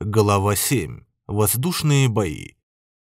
Глава 7. Воздушные бои.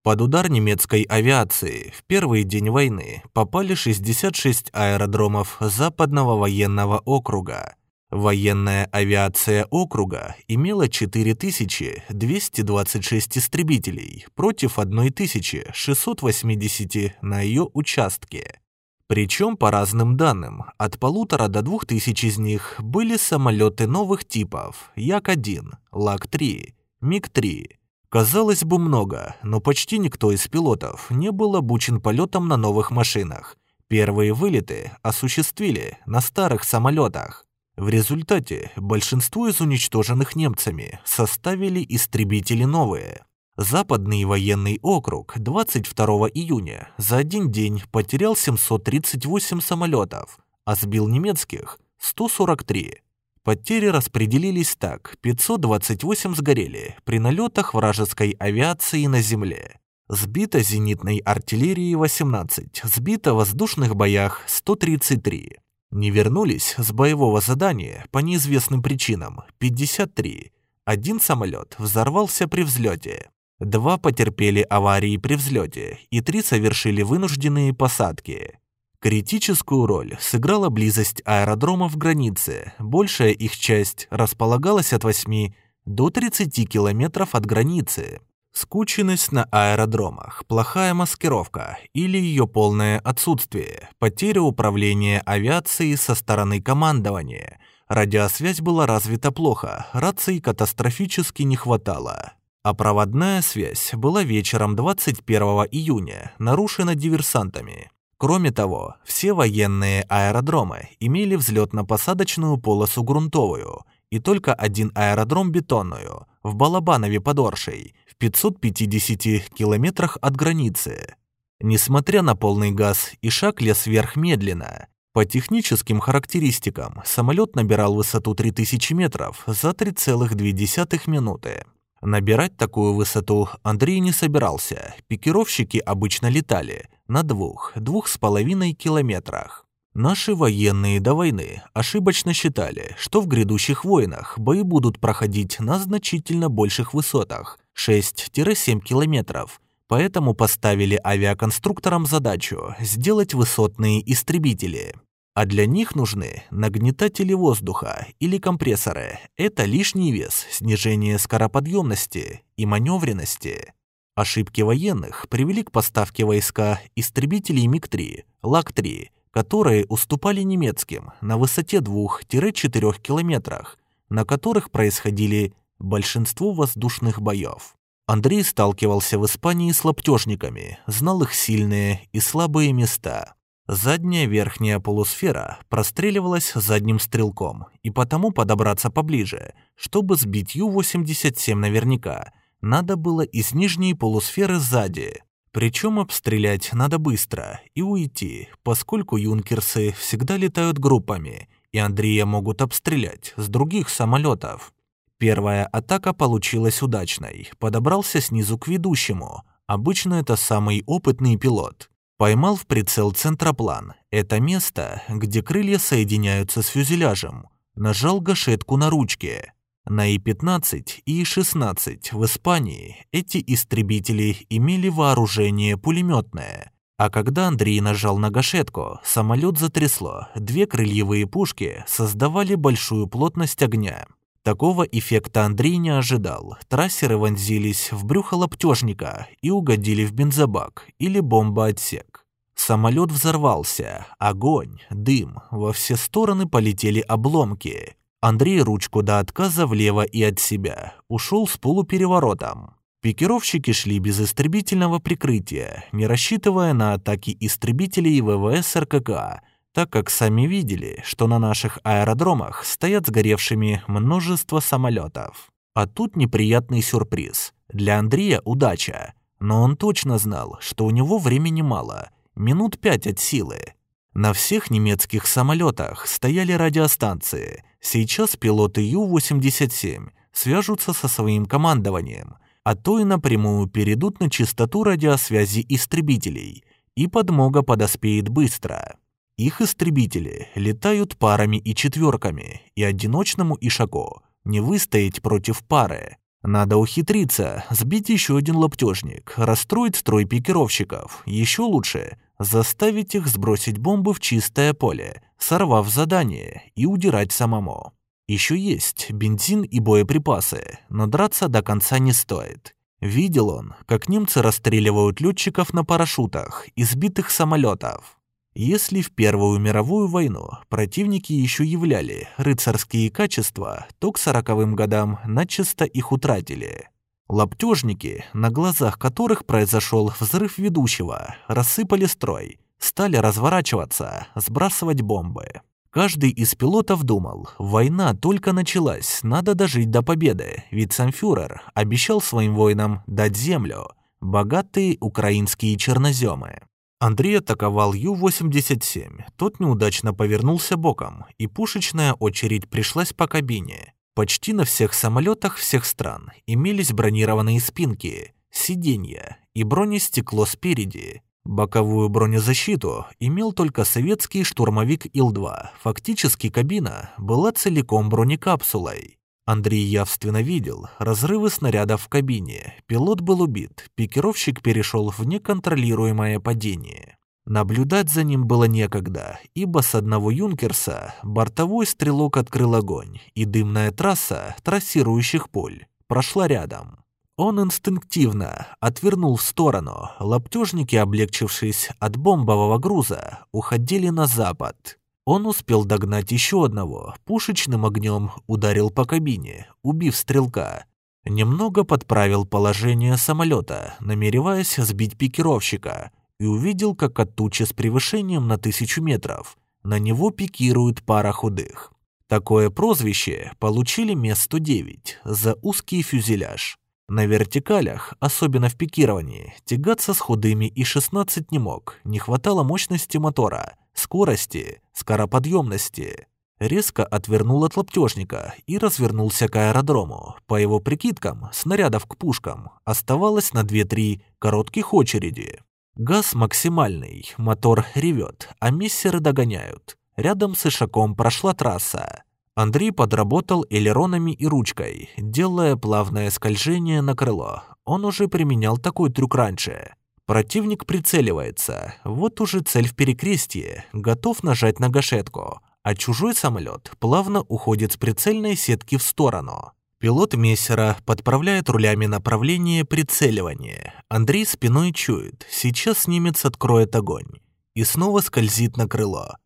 Под удар немецкой авиации в первый день войны попали 66 аэродромов Западного военного округа. Военная авиация округа имела 4226 истребителей против 1680 на ее участке. Причем, по разным данным, от полутора до двух тысяч из них были самолеты новых типов Як-1, Лак-3, МиГ-3. Казалось бы, много, но почти никто из пилотов не был обучен полетам на новых машинах. Первые вылеты осуществили на старых самолетах. В результате большинство из уничтоженных немцами составили истребители новые. Западный военный округ 22 июня за один день потерял 738 самолетов, а сбил немецких 143. Потери распределились так: 528 сгорели при налетах вражеской авиации на земле. Сбито зенитной артиллерии 18, сбито в воздушных боях 133. Не вернулись с боевого задания по неизвестным причинам 53. Один самолет взорвался при взлете. Два потерпели аварии при взлете, и три совершили вынужденные посадки. Критическую роль сыграла близость аэродромов границе. Большая их часть располагалась от 8 до 30 километров от границы. Скученность на аэродромах, плохая маскировка или ее полное отсутствие, потеря управления авиацией со стороны командования. Радиосвязь была развита плохо, раций катастрофически не хватало. А проводная связь была вечером 21 июня нарушена диверсантами. Кроме того, все военные аэродромы имели взлетно-посадочную полосу грунтовую и только один аэродром бетонную в Балабанове под Оршей в 550 километрах от границы. Несмотря на полный газ, и лез вверх медленно. По техническим характеристикам самолет набирал высоту 3000 метров за 3,2 минуты. Набирать такую высоту Андрей не собирался. Пикировщики обычно летали на двух, двух с половиной километрах. Наши военные до войны ошибочно считали, что в грядущих войнах бои будут проходить на значительно больших высотах 6-7 километров, поэтому поставили авиаконструкторам задачу сделать высотные истребители. А для них нужны нагнетатели воздуха или компрессоры. Это лишний вес, снижение скороподъемности и маневренности. Ошибки военных привели к поставке войска истребителей МиГ-3, Лак-3, которые уступали немецким на высоте 2-4 километрах, на которых происходили большинство воздушных боев. Андрей сталкивался в Испании с лаптежниками, знал их сильные и слабые места. Задняя верхняя полусфера простреливалась задним стрелком, и потому подобраться поближе, чтобы сбить Ю-87 наверняка, надо было из нижней полусферы сзади. Причем обстрелять надо быстро и уйти, поскольку юнкерсы всегда летают группами, и Андрея могут обстрелять с других самолетов. Первая атака получилась удачной, подобрался снизу к ведущему. Обычно это самый опытный пилот. Поймал в прицел центроплан. Это место, где крылья соединяются с фюзеляжем. Нажал гашетку на ручке. На И-15 и И-16 в Испании эти истребители имели вооружение пулеметное. А когда Андрей нажал на гашетку, самолет затрясло. Две крыльевые пушки создавали большую плотность огня. Такого эффекта Андрей не ожидал. Трассеры вонзились в брюхо лаптежника и угодили в бензобак или бомбоотсек. Самолет взорвался. Огонь, дым. Во все стороны полетели обломки. Андрей ручку до отказа влево и от себя. Ушел с полупереворотом. Пикировщики шли без истребительного прикрытия, не рассчитывая на атаки истребителей ВВС РКК, так как сами видели, что на наших аэродромах стоят сгоревшими множество самолетов. А тут неприятный сюрприз. Для Андрея удача. Но он точно знал, что у него времени мало. Минут пять от силы. На всех немецких самолетах стояли радиостанции. Сейчас пилоты Ю-87 свяжутся со своим командованием, а то и напрямую перейдут на частоту радиосвязи истребителей, и подмога подоспеет быстро. Их истребители летают парами и четверками, и одиночному ишаку не выстоять против пары. Надо ухитриться, сбить еще один лаптежник, расстроить строй пикировщиков. Еще лучше заставить их сбросить бомбы в чистое поле, сорвав задание и удирать самому. Еще есть бензин и боеприпасы, но драться до конца не стоит. Видел он, как немцы расстреливают летчиков на парашютах из битых самолетов. Если в Первую мировую войну противники еще являли рыцарские качества, то к сороковым годам начисто их утратили. Лаптежники, на глазах которых произошел взрыв ведущего, рассыпали строй, стали разворачиваться, сбрасывать бомбы. Каждый из пилотов думал, война только началась, надо дожить до победы, ведь сам фюрер обещал своим воинам дать землю, богатые украинские черноземы. Андрей атаковал Ю-87. Тот неудачно повернулся боком, и пушечная очередь пришлась по кабине. Почти на всех самолетах всех стран имелись бронированные спинки, сиденья и бронестекло спереди. Боковую бронезащиту имел только советский штурмовик Ил-2. Фактически кабина была целиком бронекапсулой. Андрей явственно видел разрывы снарядов в кабине. Пилот был убит, пикировщик перешел в неконтролируемое падение. Наблюдать за ним было некогда, ибо с одного «Юнкерса» бортовой стрелок открыл огонь, и дымная трасса трассирующих пуль прошла рядом. Он инстинктивно отвернул в сторону, лаптежники, облегчившись от бомбового груза, уходили на запад. Он успел догнать еще одного, пушечным огнем ударил по кабине, убив стрелка. Немного подправил положение самолета, намереваясь сбить пикировщика, и увидел, как от тучи с превышением на тысячу метров на него пикирует пара худых. Такое прозвище получили Ме-109 за узкий фюзеляж. На вертикалях, особенно в пикировании, тягаться с худыми и 16 не мог, не хватало мощности мотора – скорости, скороподъемности. Резко отвернул от лаптежника и развернулся к аэродрому. По его прикидкам, снарядов к пушкам оставалось на 2-3 коротких очереди. Газ максимальный, мотор ревет, а миссеры догоняют. Рядом с Ишаком прошла трасса. Андрей подработал элеронами и ручкой, делая плавное скольжение на крыло. Он уже применял такой трюк раньше. Противник прицеливается. Вот уже цель в перекрестье. Готов нажать на гашетку. А чужой самолет плавно уходит с прицельной сетки в сторону. Пилот мессера подправляет рулями направление прицеливания. Андрей спиной чует. Сейчас немец откроет огонь. И снова скользит на крыло.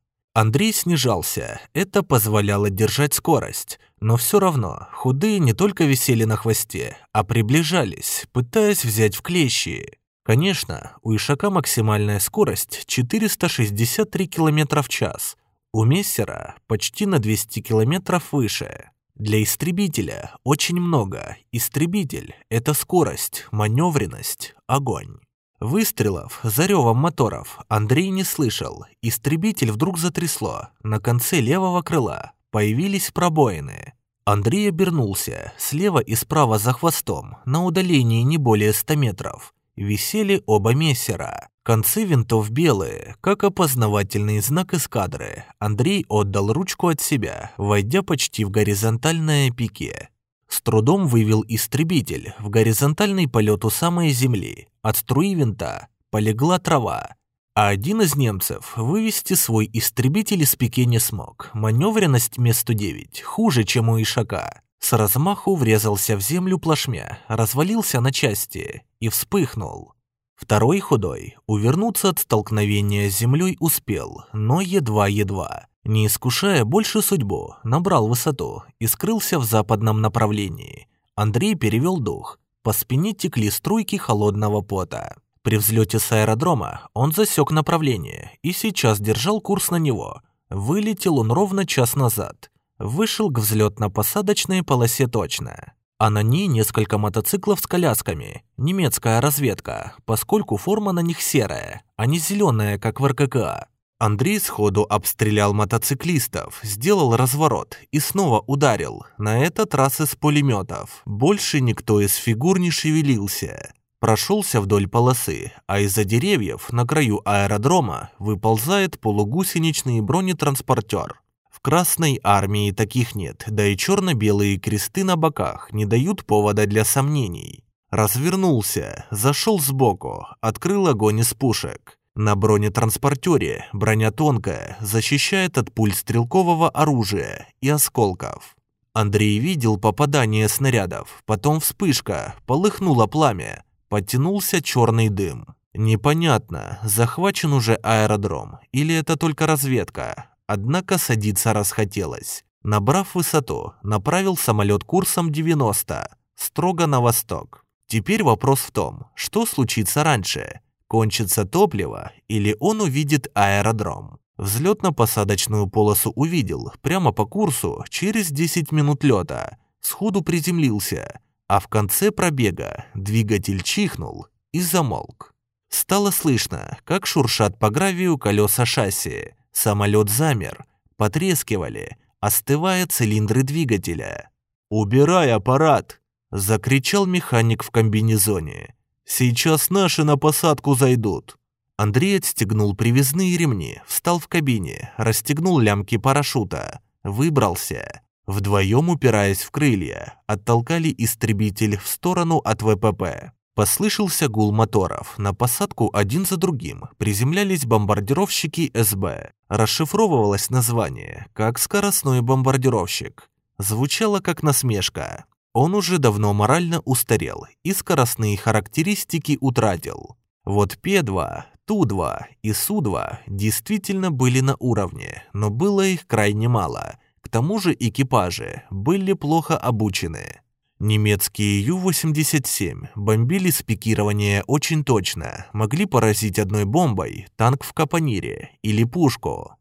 Андрей снижался. Это позволяло держать скорость. Но все равно худые не только висели на хвосте, а приближались, пытаясь взять в клещи. Конечно, у Ишака максимальная скорость 463 км в час, у Мессера почти на 200 км выше. Для истребителя очень много. Истребитель — это скорость, маневренность, огонь. Выстрелов за ревом моторов Андрей не слышал. Истребитель вдруг затрясло. На конце левого крыла появились пробоины. Андрей обернулся. Слева и справа за хвостом, на удалении не более 100 метров, висели оба мессера. Концы винтов белые, как опознавательный знак эскадры. Андрей отдал ручку от себя, войдя почти в горизонтальное пике. С трудом вывел истребитель в горизонтальный полет у самой земли. От струи винта полегла трава. А один из немцев вывести свой истребитель из пике не смог. Маневренность Ме-109 хуже, чем у Ишака. С размаху врезался в землю плашмя, развалился на части и вспыхнул. Второй худой увернуться от столкновения с землей успел, но едва-едва. Не искушая больше судьбу, набрал высоту и скрылся в западном направлении. Андрей перевел дух. По спине текли струйки холодного пота. При взлете с аэродрома он засек направление и сейчас держал курс на него. Вылетел он ровно час назад вышел к взлетно-посадочной полосе точно. А на ней несколько мотоциклов с колясками. Немецкая разведка, поскольку форма на них серая, а не зеленая, как в РККА. Андрей сходу обстрелял мотоциклистов, сделал разворот и снова ударил, на этот раз из пулеметов. Больше никто из фигур не шевелился. Прошелся вдоль полосы, а из-за деревьев на краю аэродрома выползает полугусеничный бронетранспортер. В Красной армии таких нет, да и черно-белые кресты на боках не дают повода для сомнений. Развернулся, зашел сбоку, открыл огонь из пушек. На бронетранспортере броня тонкая, защищает от пуль стрелкового оружия и осколков. Андрей видел попадание снарядов, потом вспышка, полыхнуло пламя, подтянулся черный дым. Непонятно, захвачен уже аэродром или это только разведка. Однако садиться расхотелось. Набрав высоту, направил самолет курсом 90, строго на восток. Теперь вопрос в том, что случится раньше – Кончится топливо или он увидит аэродром. Взлетно-посадочную полосу увидел прямо по курсу через 10 минут лета. Сходу приземлился, а в конце пробега двигатель чихнул и замолк. Стало слышно, как шуршат по гравию колеса шасси. Самолет замер, потрескивали, остывая цилиндры двигателя. «Убирай аппарат!» – закричал механик в комбинезоне. Сейчас наши на посадку зайдут. Андрей отстегнул привязные ремни, встал в кабине, расстегнул лямки парашюта, выбрался. Вдвоем упираясь в крылья, оттолкали истребитель в сторону от ВПП. Послышался гул моторов. На посадку один за другим приземлялись бомбардировщики СБ. Расшифровывалось название как «скоростной бомбардировщик». Звучало как насмешка. Он уже давно морально устарел и скоростные характеристики утратил. Вот П-2, Ту-2 и Су-2 действительно были на уровне, но было их крайне мало. К тому же экипажи были плохо обучены. Немецкие Ю-87 бомбили с пикирования очень точно, могли поразить одной бомбой танк в капонире или пушку.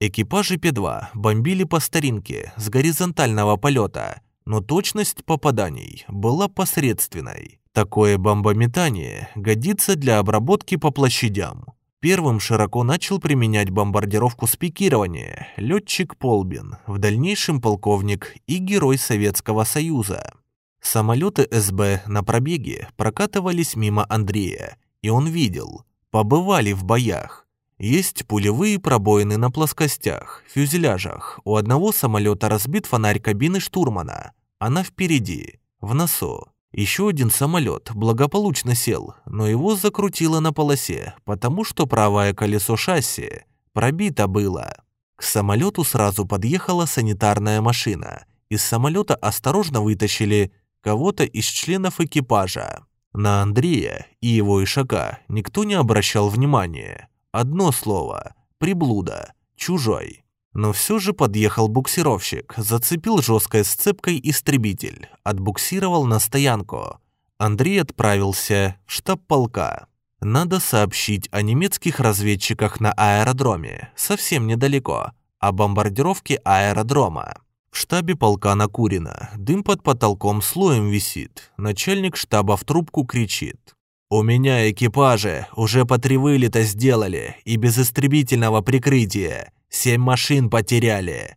Экипажи П-2 бомбили по старинке с горизонтального полета, но точность попаданий была посредственной. Такое бомбометание годится для обработки по площадям. Первым широко начал применять бомбардировку с пикирования летчик Полбин, в дальнейшем полковник и герой Советского Союза. Самолеты СБ на пробеге прокатывались мимо Андрея, и он видел, побывали в боях. Есть пулевые пробоины на плоскостях, фюзеляжах. У одного самолета разбит фонарь кабины штурмана. Она впереди, в носу. Еще один самолет благополучно сел, но его закрутило на полосе, потому что правое колесо шасси пробито было. К самолету сразу подъехала санитарная машина. Из самолета осторожно вытащили кого-то из членов экипажа. На Андрея и его ишака никто не обращал внимания. Одно слово – приблуда, чужой. Но все же подъехал буксировщик, зацепил жесткой сцепкой истребитель, отбуксировал на стоянку. Андрей отправился в штаб полка. Надо сообщить о немецких разведчиках на аэродроме, совсем недалеко, о бомбардировке аэродрома. В штабе полка Накурина дым под потолком слоем висит. Начальник штаба в трубку кричит. «У меня экипажи уже по три вылета сделали и без истребительного прикрытия. Семь машин потеряли.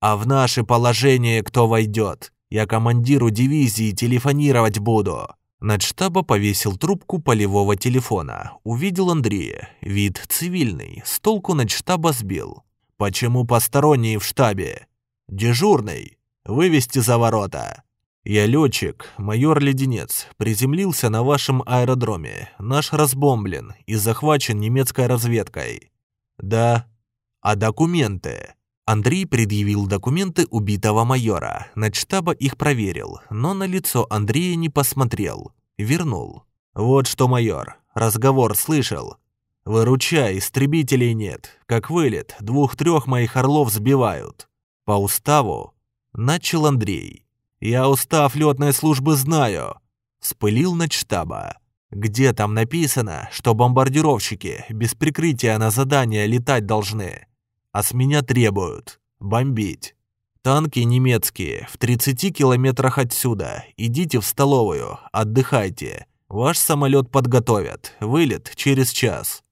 А в наше положение кто войдет? Я командиру дивизии телефонировать буду». Над штаба повесил трубку полевого телефона. Увидел Андрея. Вид цивильный. С толку над штаба сбил. «Почему посторонние в штабе?» «Дежурный. Вывести за ворота». «Я летчик, майор Леденец, приземлился на вашем аэродроме. Наш разбомблен и захвачен немецкой разведкой». «Да». «А документы?» Андрей предъявил документы убитого майора. Начштаба их проверил, но на лицо Андрея не посмотрел. Вернул. «Вот что, майор, разговор слышал. Выручай, истребителей нет. Как вылет, двух-трех моих орлов сбивают. По уставу...» Начал Андрей. «Я устав летной службы знаю», — вспылил начштаба. «Где там написано, что бомбардировщики без прикрытия на задание летать должны? А с меня требуют бомбить. Танки немецкие в 30 километрах отсюда. Идите в столовую, отдыхайте. Ваш самолет подготовят. Вылет через час».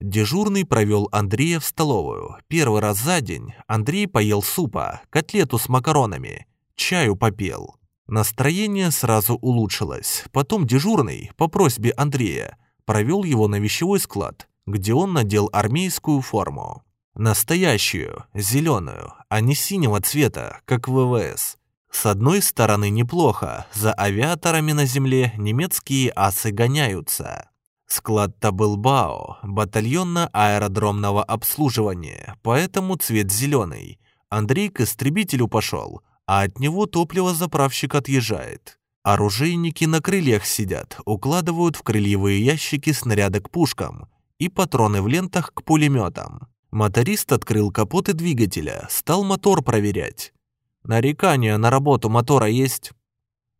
Дежурный провел Андрея в столовую. Первый раз за день Андрей поел супа, котлету с макаронами чаю попел. Настроение сразу улучшилось. Потом дежурный, по просьбе Андрея, провел его на вещевой склад, где он надел армейскую форму. Настоящую, зеленую, а не синего цвета, как ВВС. С одной стороны неплохо, за авиаторами на земле немецкие асы гоняются. Склад Табылбао, батальонно-аэродромного обслуживания, поэтому цвет зеленый. Андрей к истребителю пошел, а от него топливозаправщик отъезжает. Оружейники на крыльях сидят, укладывают в крыльевые ящики снаряды к пушкам и патроны в лентах к пулеметам. Моторист открыл капоты двигателя, стал мотор проверять. Нарекания на работу мотора есть?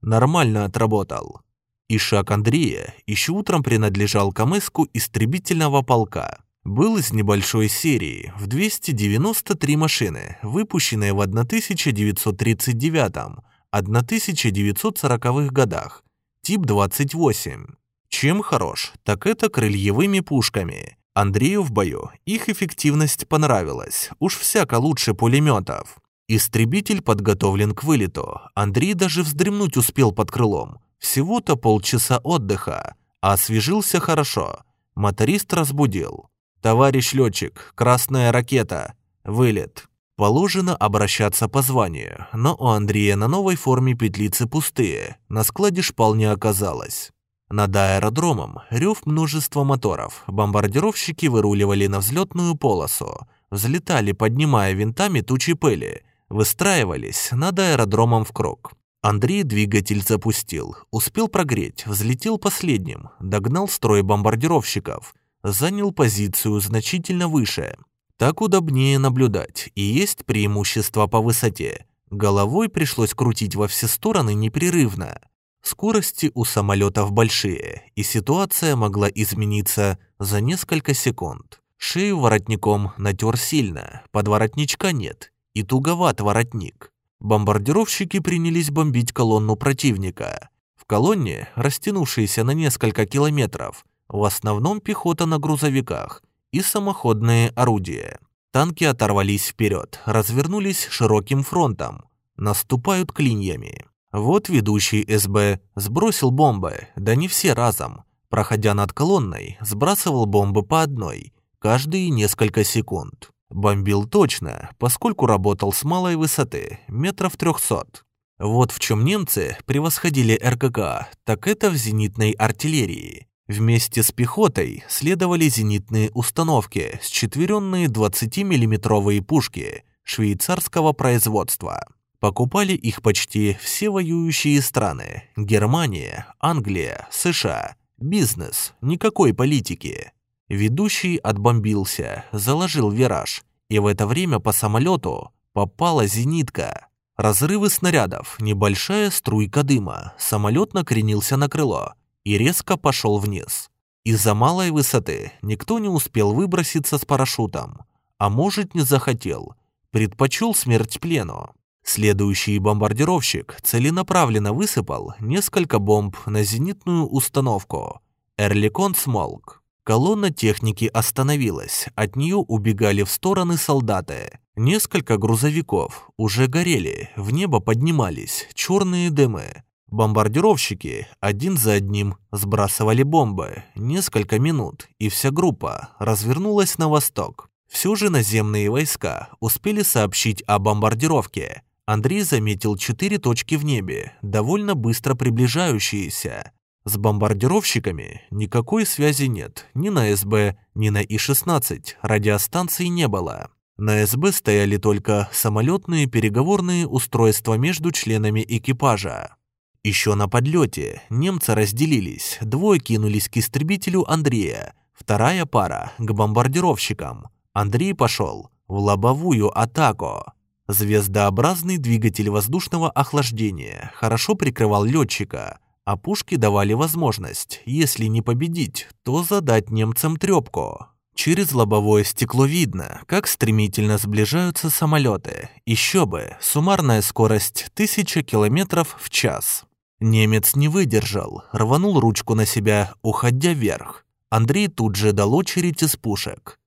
Нормально отработал. И шаг Андрея еще утром принадлежал Камеску истребительного полка. Был из небольшой серии в 293 машины, выпущенные в 1939-1940 годах, тип 28. Чем хорош, так это крыльевыми пушками. Андрею в бою их эффективность понравилась, уж всяко лучше пулеметов. Истребитель подготовлен к вылету. Андрей даже вздремнуть успел под крылом. Всего-то полчаса отдыха, а освежился хорошо. Моторист разбудил. «Товарищ летчик, красная ракета. Вылет». Положено обращаться по званию, но у Андрея на новой форме петлицы пустые, на складе шпал не оказалось. Над аэродромом рев множества моторов, бомбардировщики выруливали на взлетную полосу, взлетали, поднимая винтами тучи пыли, выстраивались над аэродромом в круг. Андрей двигатель запустил, успел прогреть, взлетел последним, догнал строй бомбардировщиков, занял позицию значительно выше. Так удобнее наблюдать, и есть преимущество по высоте. Головой пришлось крутить во все стороны непрерывно. Скорости у самолетов большие, и ситуация могла измениться за несколько секунд. Шею воротником натер сильно, подворотничка нет, и туговат воротник. Бомбардировщики принялись бомбить колонну противника. В колонне, растянувшейся на несколько километров, в основном пехота на грузовиках и самоходные орудия. Танки оторвались вперед, развернулись широким фронтом, наступают клиньями. Вот ведущий СБ сбросил бомбы, да не все разом. Проходя над колонной, сбрасывал бомбы по одной, каждые несколько секунд. Бомбил точно, поскольку работал с малой высоты, метров трехсот. Вот в чем немцы превосходили РКК, так это в зенитной артиллерии. Вместе с пехотой следовали зенитные установки, счетверенные 20-миллиметровые пушки швейцарского производства. Покупали их почти все воюющие страны – Германия, Англия, США. Бизнес, никакой политики. Ведущий отбомбился, заложил вираж, и в это время по самолету попала зенитка. Разрывы снарядов, небольшая струйка дыма, самолет накренился на крыло и резко пошел вниз. Из-за малой высоты никто не успел выброситься с парашютом, а может не захотел, предпочел смерть плену. Следующий бомбардировщик целенаправленно высыпал несколько бомб на зенитную установку. Эрликон смолк. Колонна техники остановилась, от нее убегали в стороны солдаты. Несколько грузовиков уже горели, в небо поднимались черные дымы. Бомбардировщики один за одним сбрасывали бомбы. Несколько минут, и вся группа развернулась на восток. Все же наземные войска успели сообщить о бомбардировке. Андрей заметил четыре точки в небе, довольно быстро приближающиеся. С бомбардировщиками никакой связи нет, ни на СБ, ни на И-16, радиостанций не было. На СБ стояли только самолетные переговорные устройства между членами экипажа. Еще на подлете немцы разделились, двое кинулись к истребителю Андрея, вторая пара – к бомбардировщикам. Андрей пошел в лобовую атаку. Звездообразный двигатель воздушного охлаждения хорошо прикрывал летчика – а пушки давали возможность, если не победить, то задать немцам трёпку. Через лобовое стекло видно, как стремительно сближаются самолеты. Еще бы, суммарная скорость 1000 км в час. Немец не выдержал, рванул ручку на себя, уходя вверх. Андрей тут же дал очередь из пушек.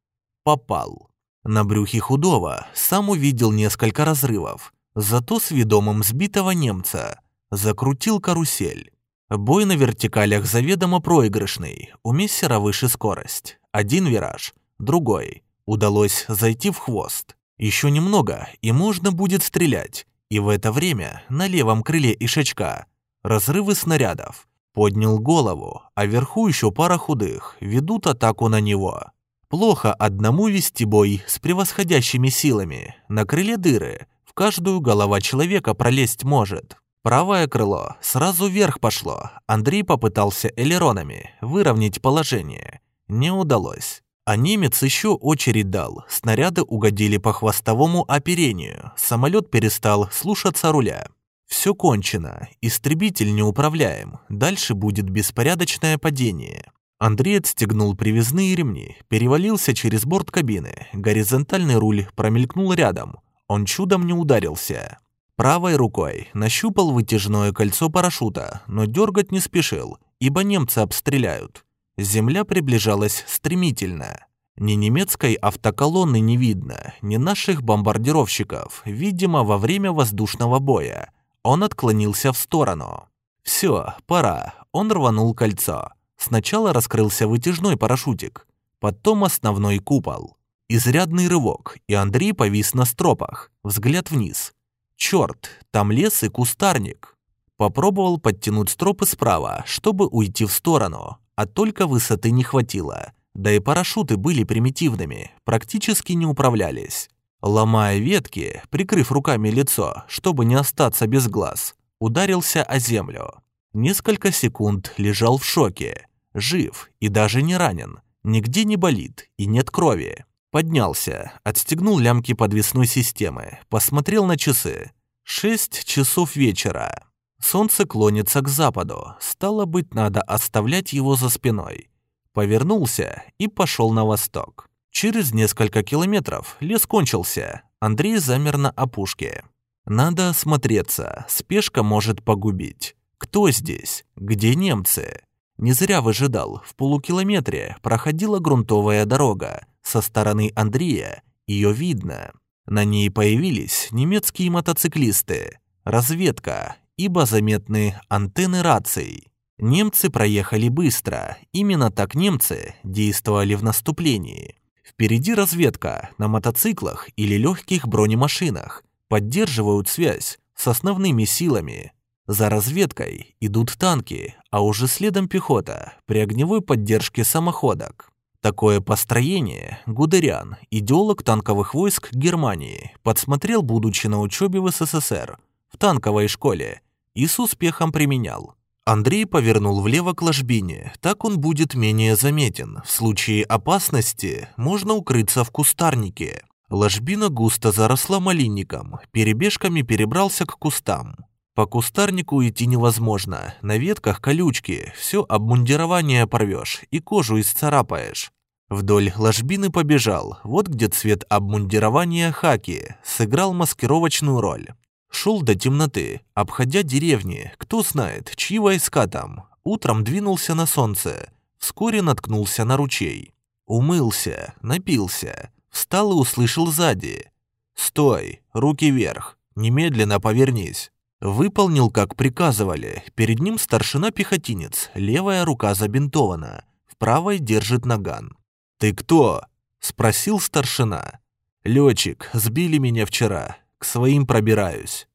Попал. На брюхе худого сам увидел несколько разрывов, зато с ведомым сбитого немца. Закрутил карусель. Бой на вертикалях заведомо проигрышный, у мессера выше скорость. Один вираж, другой. Удалось зайти в хвост. Еще немного, и можно будет стрелять. И в это время на левом крыле Ишачка разрывы снарядов. Поднял голову, а вверху еще пара худых, ведут атаку на него. Плохо одному вести бой с превосходящими силами. На крыле дыры, в каждую голова человека пролезть может. Правое крыло сразу вверх пошло. Андрей попытался элеронами выровнять положение. Не удалось. А немец еще очередь дал. Снаряды угодили по хвостовому оперению. Самолет перестал слушаться руля. Все кончено. Истребитель неуправляем. Дальше будет беспорядочное падение. Андрей отстегнул привязные ремни, перевалился через борт кабины. Горизонтальный руль промелькнул рядом. Он чудом не ударился. Правой рукой нащупал вытяжное кольцо парашюта, но дергать не спешил, ибо немцы обстреляют. Земля приближалась стремительно. Ни немецкой автоколонны не видно, ни наших бомбардировщиков, видимо, во время воздушного боя. Он отклонился в сторону. Все, пора. Он рванул кольцо. Сначала раскрылся вытяжной парашютик, потом основной купол. Изрядный рывок, и Андрей повис на стропах, взгляд вниз. Черт, там лес и кустарник. Попробовал подтянуть стропы справа, чтобы уйти в сторону, а только высоты не хватило. Да и парашюты были примитивными, практически не управлялись. Ломая ветки, прикрыв руками лицо, чтобы не остаться без глаз, ударился о землю. Несколько секунд лежал в шоке. Жив и даже не ранен. Нигде не болит и нет крови. Поднялся, отстегнул лямки подвесной системы, посмотрел на часы. Шесть часов вечера. Солнце клонится к западу, стало быть, надо оставлять его за спиной. Повернулся и пошел на восток. Через несколько километров лес кончился, Андрей замер на опушке. Надо осмотреться, спешка может погубить. Кто здесь? Где немцы? Не зря выжидал, в полукилометре проходила грунтовая дорога, со стороны Андрея ее видно. На ней появились немецкие мотоциклисты, разведка, ибо заметны антенны раций. Немцы проехали быстро, именно так немцы действовали в наступлении. Впереди разведка на мотоциклах или легких бронемашинах, поддерживают связь с основными силами. За разведкой идут танки, а уже следом пехота при огневой поддержке самоходок. Такое построение Гудериан, идеолог танковых войск Германии, подсмотрел, будучи на учебе в СССР, в танковой школе, и с успехом применял. Андрей повернул влево к ложбине, так он будет менее заметен. В случае опасности можно укрыться в кустарнике. Ложбина густо заросла малинником, перебежками перебрался к кустам. По кустарнику идти невозможно, на ветках колючки, все обмундирование порвешь и кожу исцарапаешь. Вдоль ложбины побежал, вот где цвет обмундирования хаки, сыграл маскировочную роль. Шел до темноты, обходя деревни, кто знает, чьи войска там. Утром двинулся на солнце, вскоре наткнулся на ручей. Умылся, напился, встал и услышал сзади. «Стой, руки вверх, немедленно повернись». Выполнил, как приказывали. Перед ним старшина-пехотинец, левая рука забинтована, в правой держит наган. «Ты кто?» — спросил старшина. «Летчик, сбили меня вчера. К своим пробираюсь».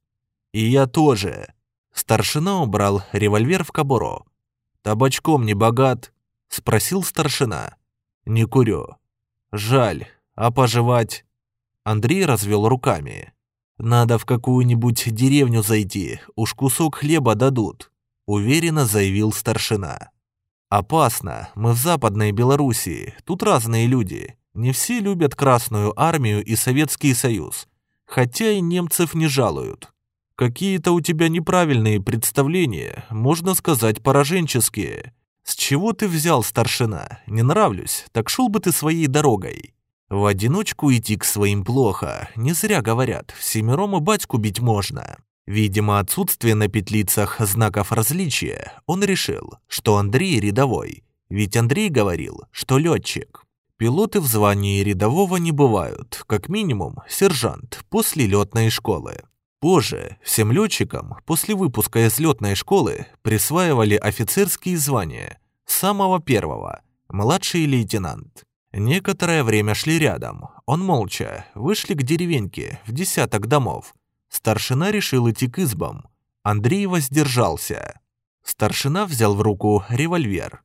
«И я тоже». Старшина убрал револьвер в кобуру. «Табачком не богат?» — спросил старшина. «Не курю». «Жаль. А пожевать?» Андрей развел руками. «Надо в какую-нибудь деревню зайти, уж кусок хлеба дадут», — уверенно заявил старшина. «Опасно. Мы в Западной Белоруссии. Тут разные люди. Не все любят Красную Армию и Советский Союз. Хотя и немцев не жалуют. Какие-то у тебя неправильные представления, можно сказать, пораженческие. С чего ты взял, старшина? Не нравлюсь, так шел бы ты своей дорогой». В одиночку идти к своим плохо. Не зря говорят, всемиром и батьку бить можно. Видимо, отсутствие на петлицах знаков различия, он решил, что Андрей рядовой, ведь Андрей говорил, что летчик. Пилоты в звании рядового не бывают, как минимум сержант после летной школы. Позже всем летчикам после выпуска из летной школы присваивали офицерские звания самого первого – младший лейтенант. Некоторое время шли рядом. Он молча. Вышли к деревеньке, в десяток домов. Старшина решил идти к избам. Андрей воздержался. Старшина взял в руку револьвер.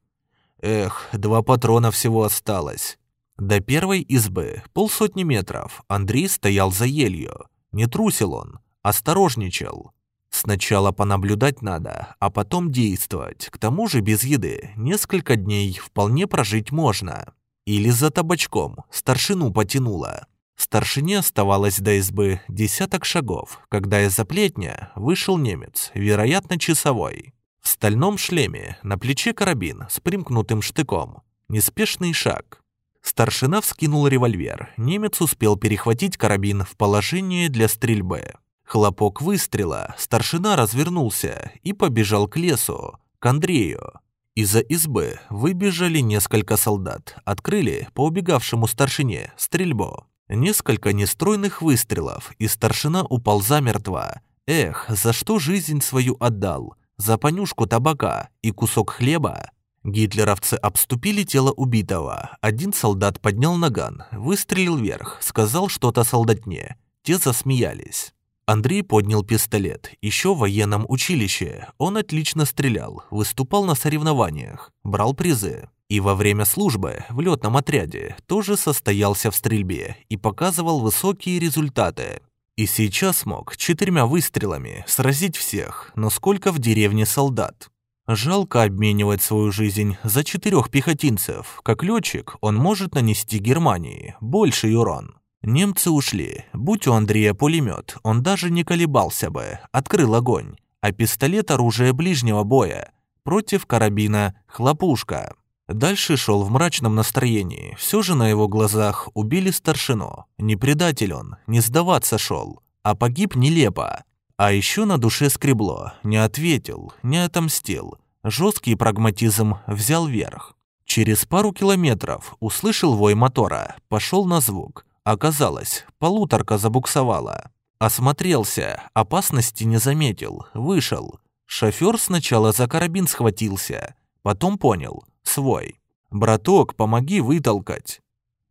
Эх, два патрона всего осталось. До первой избы полсотни метров Андрей стоял за елью. Не трусил он, осторожничал. Сначала понаблюдать надо, а потом действовать. К тому же без еды несколько дней вполне прожить можно. Или за табачком старшину потянуло. Старшине оставалось до избы десяток шагов, когда из-за плетня вышел немец, вероятно, часовой. В стальном шлеме, на плече карабин с примкнутым штыком. Неспешный шаг. Старшина вскинул револьвер. Немец успел перехватить карабин в положение для стрельбы. Хлопок выстрела, старшина развернулся и побежал к лесу, к Андрею. Из-за избы выбежали несколько солдат, открыли по убегавшему старшине стрельбу. Несколько нестройных выстрелов, и старшина упал замертво. Эх, за что жизнь свою отдал? За понюшку табака и кусок хлеба? Гитлеровцы обступили тело убитого. Один солдат поднял наган, выстрелил вверх, сказал что-то солдатне. Те засмеялись. Андрей поднял пистолет. Еще в военном училище. Он отлично стрелял, выступал на соревнованиях, брал призы. И во время службы в летном отряде тоже состоялся в стрельбе и показывал высокие результаты. И сейчас мог четырьмя выстрелами сразить всех, но сколько в деревне солдат. Жалко обменивать свою жизнь за четырех пехотинцев. Как летчик он может нанести Германии больший урон. Немцы ушли. Будь у Андрея пулемет, он даже не колебался бы, открыл огонь. А пистолет – оружие ближнего боя. Против карабина – хлопушка. Дальше шел в мрачном настроении. Все же на его глазах убили старшину. Не предатель он, не сдаваться шел, а погиб нелепо. А еще на душе скребло. Не ответил, не отомстил. Жесткий прагматизм взял верх. Через пару километров услышал вой мотора, пошел на звук. Оказалось, полуторка забуксовала. Осмотрелся, опасности не заметил, вышел. Шофер сначала за карабин схватился, потом понял – свой. «Браток, помоги вытолкать».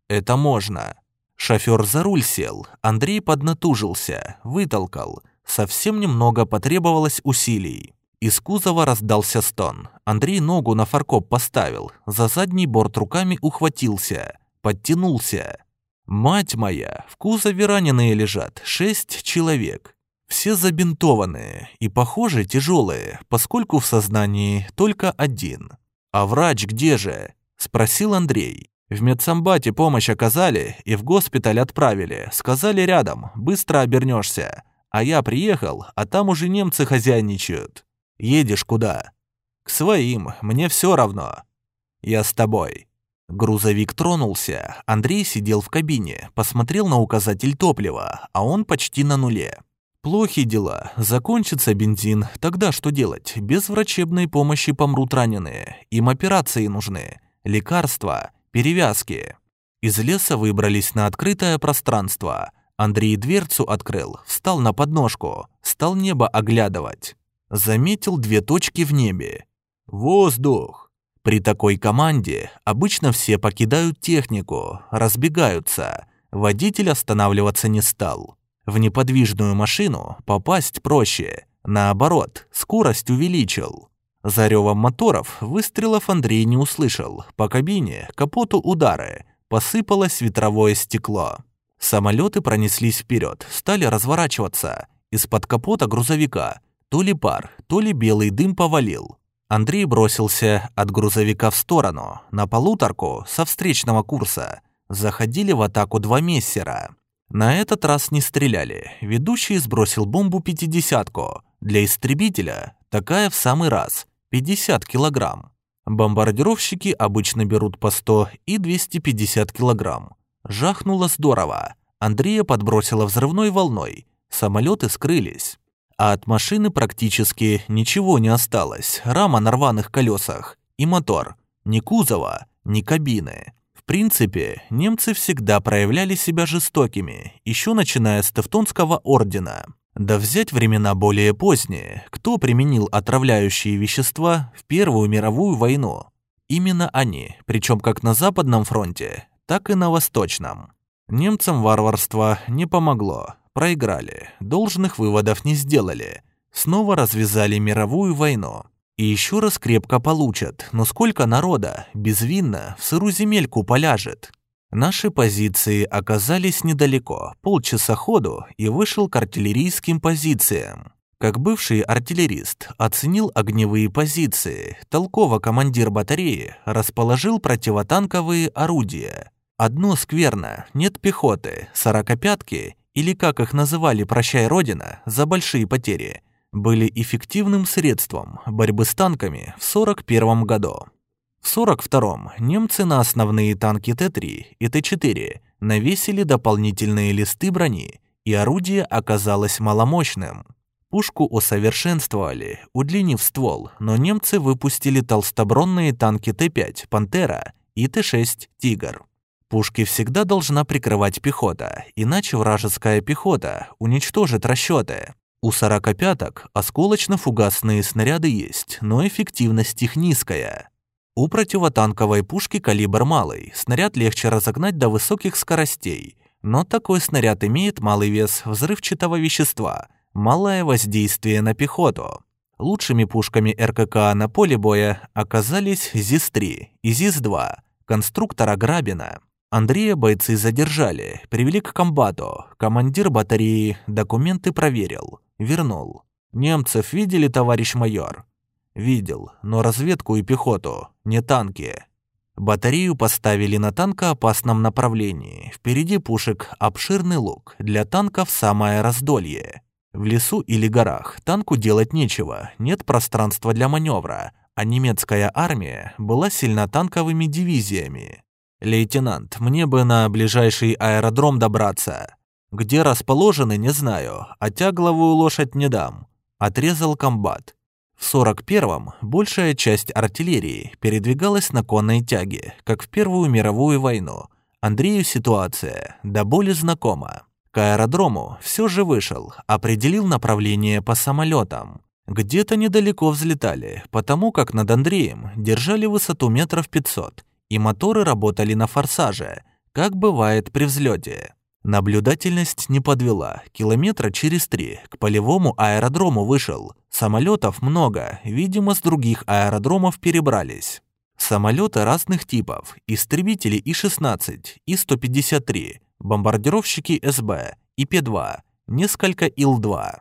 «Это можно». Шофер за руль сел, Андрей поднатужился, вытолкал. Совсем немного потребовалось усилий. Из кузова раздался стон. Андрей ногу на фаркоп поставил, за задний борт руками ухватился, подтянулся. «Мать моя, в кузове раненые лежат, шесть человек. Все забинтованные и, похоже, тяжелые, поскольку в сознании только один. «А врач где же?» – спросил Андрей. В медсамбате помощь оказали и в госпиталь отправили. Сказали рядом, быстро обернешься. А я приехал, а там уже немцы хозяйничают. Едешь куда? К своим, мне все равно. Я с тобой. Грузовик тронулся. Андрей сидел в кабине, посмотрел на указатель топлива, а он почти на нуле. Плохи дела. Закончится бензин. Тогда что делать? Без врачебной помощи помрут раненые. Им операции нужны. Лекарства. Перевязки. Из леса выбрались на открытое пространство. Андрей дверцу открыл, встал на подножку, стал небо оглядывать. Заметил две точки в небе. Воздух. При такой команде обычно все покидают технику, разбегаются. Водитель останавливаться не стал. В неподвижную машину попасть проще. Наоборот, скорость увеличил. За ревом моторов выстрелов Андрей не услышал. По кабине, капоту удары. Посыпалось ветровое стекло. Самолеты пронеслись вперед, стали разворачиваться. Из-под капота грузовика то ли пар, то ли белый дым повалил. Андрей бросился от грузовика в сторону, на полуторку со встречного курса. Заходили в атаку два мессера. На этот раз не стреляли. Ведущий сбросил бомбу пятидесятку. Для истребителя такая в самый раз. 50 килограмм. Бомбардировщики обычно берут по 100 и 250 килограмм. Жахнуло здорово. Андрея подбросило взрывной волной. Самолеты скрылись. А от машины практически ничего не осталось. Рама на рваных колесах. И мотор. Ни кузова, ни кабины. В принципе, немцы всегда проявляли себя жестокими, еще начиная с Тевтонского ордена. Да взять времена более поздние, кто применил отравляющие вещества в Первую мировую войну? Именно они, причем как на Западном фронте, так и на Восточном. Немцам варварство не помогло, проиграли, должных выводов не сделали, снова развязали мировую войну. И еще раз крепко получат, но сколько народа безвинно в сыру земельку поляжет. Наши позиции оказались недалеко, полчаса ходу и вышел к артиллерийским позициям. Как бывший артиллерист оценил огневые позиции, толково командир батареи расположил противотанковые орудия. Одно скверно, нет пехоты, сорокопятки, или как их называли «Прощай, Родина», за большие потери – были эффективным средством борьбы с танками в 1941 году. В 1942 немцы на основные танки Т-3 и Т-4 навесили дополнительные листы брони, и орудие оказалось маломощным. Пушку усовершенствовали, удлинив ствол, но немцы выпустили толстобронные танки Т-5 «Пантера» и Т-6 «Тигр». Пушки всегда должна прикрывать пехота, иначе вражеская пехота уничтожит расчеты. У сорокопяток осколочно-фугасные снаряды есть, но эффективность их низкая. У противотанковой пушки калибр малый, снаряд легче разогнать до высоких скоростей, но такой снаряд имеет малый вес взрывчатого вещества, малое воздействие на пехоту. Лучшими пушками РКК на поле боя оказались ЗИС-3 и ЗИС-2 конструктора Грабина. Андрея бойцы задержали, привели к комбату. Командир батареи документы проверил, вернул. Немцев видели, товарищ майор? Видел, но разведку и пехоту, не танки. Батарею поставили на танкоопасном направлении. Впереди пушек обширный луг, для танков самое раздолье. В лесу или горах танку делать нечего, нет пространства для маневра, а немецкая армия была сильна танковыми дивизиями. «Лейтенант, мне бы на ближайший аэродром добраться. Где расположены, не знаю, а тягловую лошадь не дам», — отрезал комбат. В 41-м большая часть артиллерии передвигалась на конной тяге, как в Первую мировую войну. Андрею ситуация до боли знакома. К аэродрому все же вышел, определил направление по самолетам. Где-то недалеко взлетали, потому как над Андреем держали высоту метров 500 и моторы работали на форсаже, как бывает при взлете. Наблюдательность не подвела. Километра через три к полевому аэродрому вышел. Самолетов много, видимо, с других аэродромов перебрались. Самолеты разных типов, истребители И-16, И-153, бомбардировщики СБ, ИП-2, несколько Ил-2.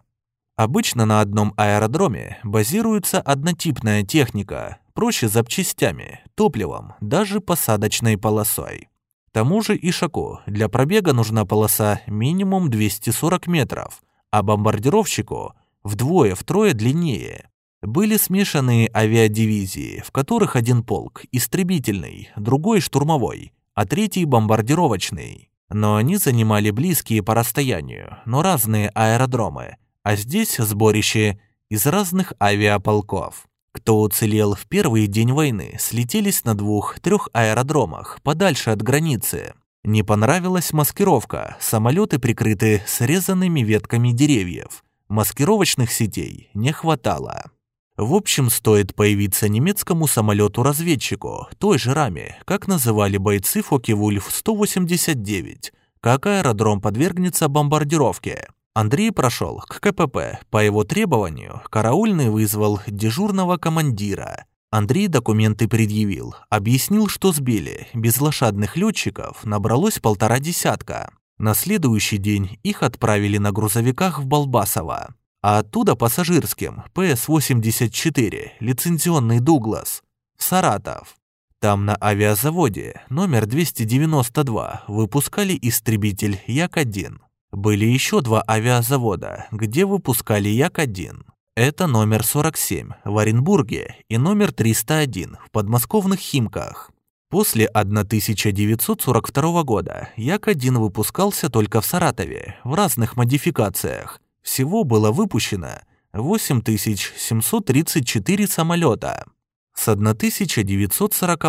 Обычно на одном аэродроме базируется однотипная техника, проще запчастями, топливом, даже посадочной полосой. К тому же Ишаку для пробега нужна полоса минимум 240 метров, а бомбардировщику вдвое-втрое длиннее. Были смешанные авиадивизии, в которых один полк истребительный, другой штурмовой, а третий бомбардировочный. Но они занимали близкие по расстоянию, но разные аэродромы, а здесь сборище из разных авиаполков. Кто уцелел в первый день войны, слетелись на двух-трех аэродромах, подальше от границы. Не понравилась маскировка, самолеты прикрыты срезанными ветками деревьев. Маскировочных сетей не хватало. В общем, стоит появиться немецкому самолету-разведчику, той же раме, как называли бойцы Фоки-Вульф-189, как аэродром подвергнется бомбардировке. Андрей прошел к КПП. По его требованию караульный вызвал дежурного командира. Андрей документы предъявил, объяснил, что сбили. Без лошадных летчиков набралось полтора десятка. На следующий день их отправили на грузовиках в Балбасово, а оттуда пассажирским ПС-84, лицензионный «Дуглас», в Саратов. Там на авиазаводе номер 292 выпускали истребитель Як-1. Были еще два авиазавода, где выпускали Як-1. Это номер 47 в Оренбурге и номер 301 в подмосковных Химках. После 1942 года Як-1 выпускался только в Саратове, в разных модификациях. Всего было выпущено 8734 самолета. С 1940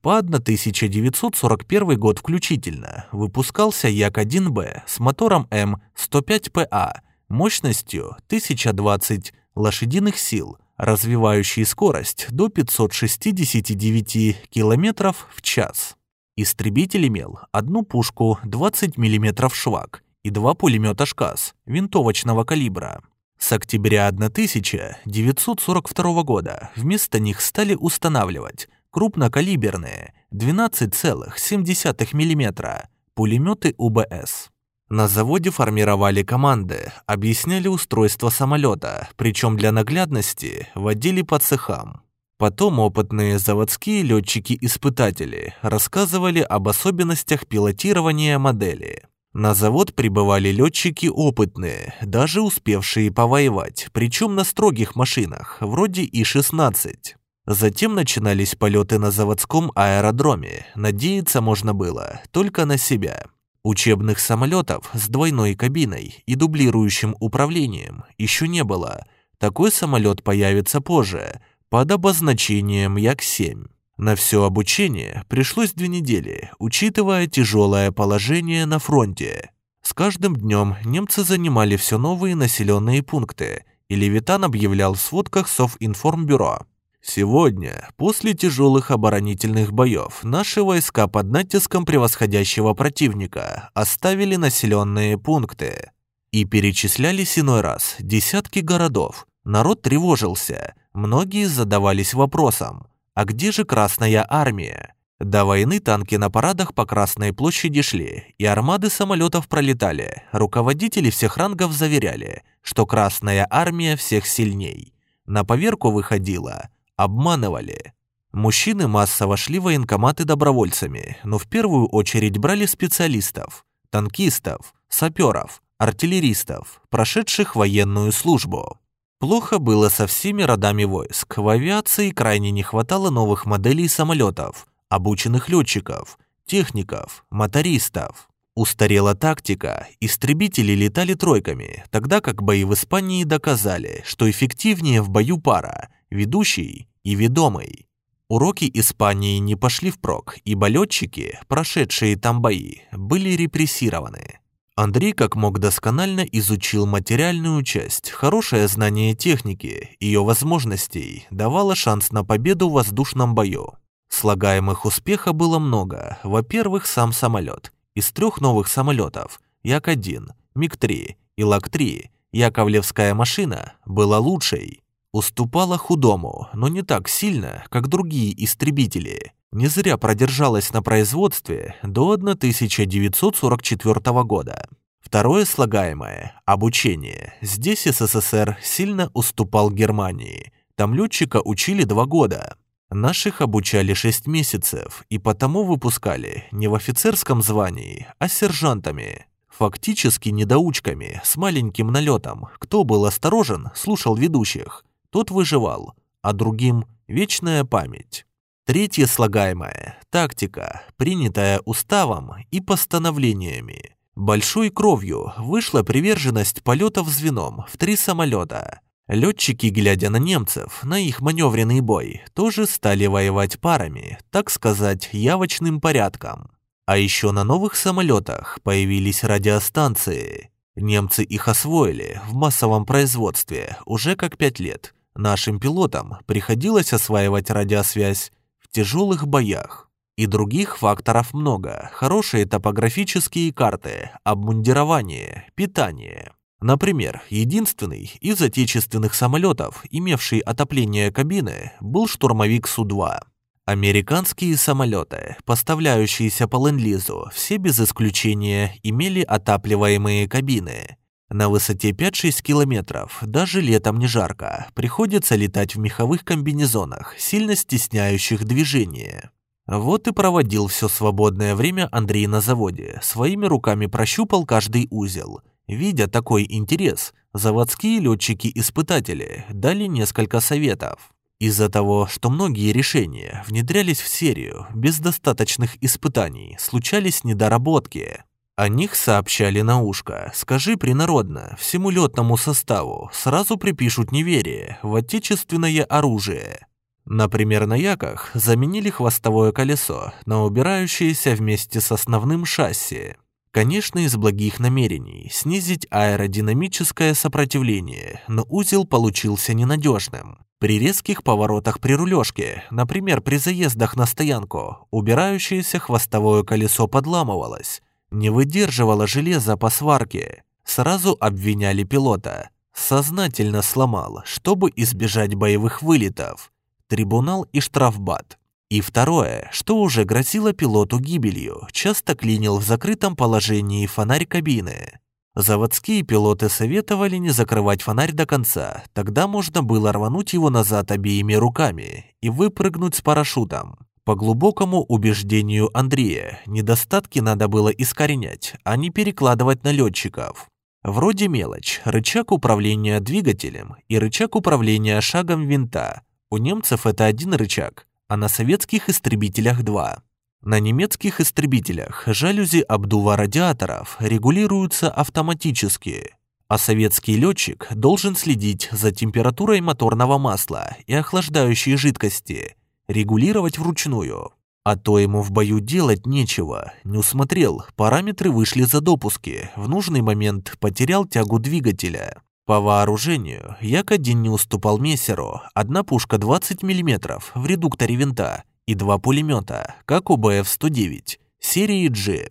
по 1941 год включительно выпускался Як-1Б с мотором М105ПА мощностью 1020 лошадиных сил, развивающий скорость до 569 км в час. Истребитель имел одну пушку 20 мм швак и два пулемета «ШКАС» винтовочного калибра. С октября 1942 года вместо них стали устанавливать крупнокалиберные 12,7 мм пулеметы УБС. На заводе формировали команды, объясняли устройство самолета, причем для наглядности водили по цехам. Потом опытные заводские летчики-испытатели рассказывали об особенностях пилотирования модели. На завод прибывали летчики опытные, даже успевшие повоевать, причем на строгих машинах, вроде И-16. Затем начинались полеты на заводском аэродроме, надеяться можно было только на себя. Учебных самолетов с двойной кабиной и дублирующим управлением еще не было. Такой самолет появится позже, под обозначением Як-7. На все обучение пришлось две недели, учитывая тяжелое положение на фронте. С каждым днем немцы занимали все новые населенные пункты, и Левитан объявлял в сводках Совинформбюро. Сегодня, после тяжелых оборонительных боев, наши войска под натиском превосходящего противника оставили населенные пункты и перечислялись иной раз десятки городов. Народ тревожился, Многие задавались вопросом, а где же Красная Армия? До войны танки на парадах по Красной площади шли, и армады самолетов пролетали. Руководители всех рангов заверяли, что Красная Армия всех сильней. На поверку выходила, обманывали. Мужчины массово шли в военкоматы добровольцами, но в первую очередь брали специалистов, танкистов, саперов, артиллеристов, прошедших военную службу. Плохо было со всеми родами войск. В авиации крайне не хватало новых моделей самолетов, обученных летчиков, техников, мотористов. Устарела тактика, истребители летали тройками, тогда как бои в Испании доказали, что эффективнее в бою пара, ведущий и ведомый. Уроки Испании не пошли впрок, ибо летчики, прошедшие там бои, были репрессированы. Андрей как мог досконально изучил материальную часть. Хорошее знание техники, ее возможностей давало шанс на победу в воздушном бою. Слагаемых успеха было много. Во-первых, сам самолет. Из трех новых самолетов Як-1, МиГ-3 и Лак-3 Яковлевская машина была лучшей. Уступала худому, но не так сильно, как другие истребители не зря продержалась на производстве до 1944 года. Второе слагаемое – обучение. Здесь СССР сильно уступал Германии. Там летчика учили два года. Наших обучали шесть месяцев и потому выпускали не в офицерском звании, а сержантами. Фактически недоучками, с маленьким налетом. Кто был осторожен, слушал ведущих. Тот выживал, а другим – вечная память. Третье слагаемое – тактика, принятая уставом и постановлениями. Большой кровью вышла приверженность полетов звеном в три самолета. Летчики, глядя на немцев, на их маневренный бой, тоже стали воевать парами, так сказать, явочным порядком. А еще на новых самолетах появились радиостанции. Немцы их освоили в массовом производстве уже как пять лет. Нашим пилотам приходилось осваивать радиосвязь тяжелых боях. И других факторов много. Хорошие топографические карты, обмундирование, питание. Например, единственный из отечественных самолетов, имевший отопление кабины, был штурмовик Су-2. Американские самолеты, поставляющиеся по ленд-лизу, все без исключения имели отапливаемые кабины. На высоте 5-6 километров, даже летом не жарко, приходится летать в меховых комбинезонах, сильно стесняющих движение. Вот и проводил все свободное время Андрей на заводе, своими руками прощупал каждый узел. Видя такой интерес, заводские летчики-испытатели дали несколько советов. Из-за того, что многие решения внедрялись в серию без достаточных испытаний, случались недоработки. О них сообщали на ушко. Скажи принародно, всему летному составу сразу припишут неверие в отечественное оружие. Например, на яках заменили хвостовое колесо на убирающееся вместе с основным шасси. Конечно, из благих намерений снизить аэродинамическое сопротивление, но узел получился ненадежным. При резких поворотах при рулежке, например, при заездах на стоянку, убирающееся хвостовое колесо подламывалось, не выдерживало железо по сварке. Сразу обвиняли пилота. Сознательно сломал, чтобы избежать боевых вылетов. Трибунал и штрафбат. И второе, что уже грозило пилоту гибелью, часто клинил в закрытом положении фонарь кабины. Заводские пилоты советовали не закрывать фонарь до конца, тогда можно было рвануть его назад обеими руками и выпрыгнуть с парашютом. По глубокому убеждению Андрея, недостатки надо было искоренять, а не перекладывать на летчиков. Вроде мелочь, рычаг управления двигателем и рычаг управления шагом винта. У немцев это один рычаг, а на советских истребителях два. На немецких истребителях жалюзи обдува радиаторов регулируются автоматически, а советский летчик должен следить за температурой моторного масла и охлаждающей жидкости, регулировать вручную. А то ему в бою делать нечего, не усмотрел, параметры вышли за допуски, в нужный момент потерял тягу двигателя. По вооружению Як-1 не уступал Мессеру, одна пушка 20 мм в редукторе винта и два пулемета, как у БФ-109, серии G.